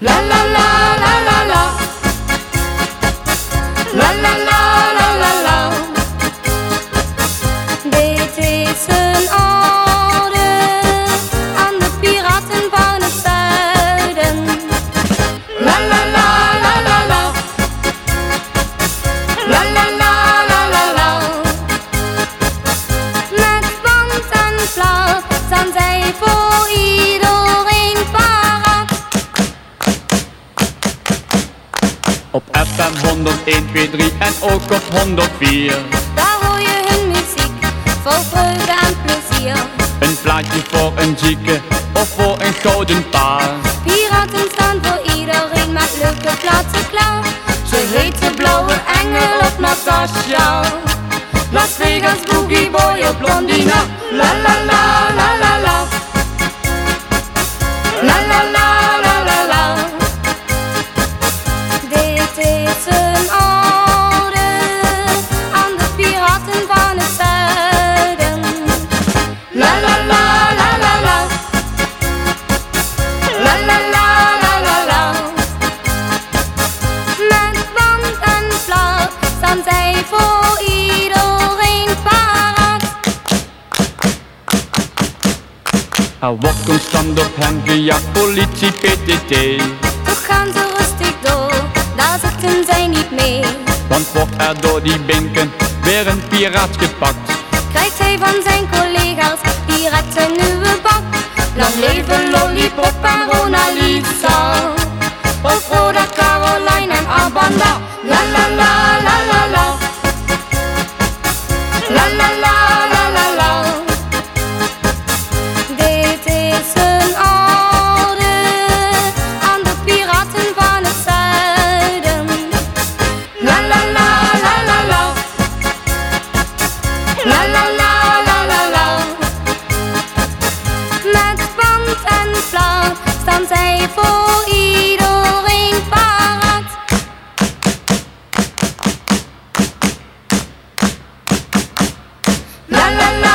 la la FM 101, 2, 3 en ook op 104. Daar hoor je hun muziek, vol vreugde en plezier. Een plaatje voor een zieke of voor een gouden paar. Piraten staan voor iedereen met leuke plaatsen klaar. Ze heet de blauwe engel of Natasja. Las Vegas Boogie Boy of Blondina. La la la la la la. La la la la staan zij voor iedereen paraat. Er wordt constant op hen gejaagd, politie PTT. Toch gaan ze rustig door, daar zitten zij niet mee. Want wordt er door die binken weer een piraat gepakt. Krijgt hij van zijn collega's La la la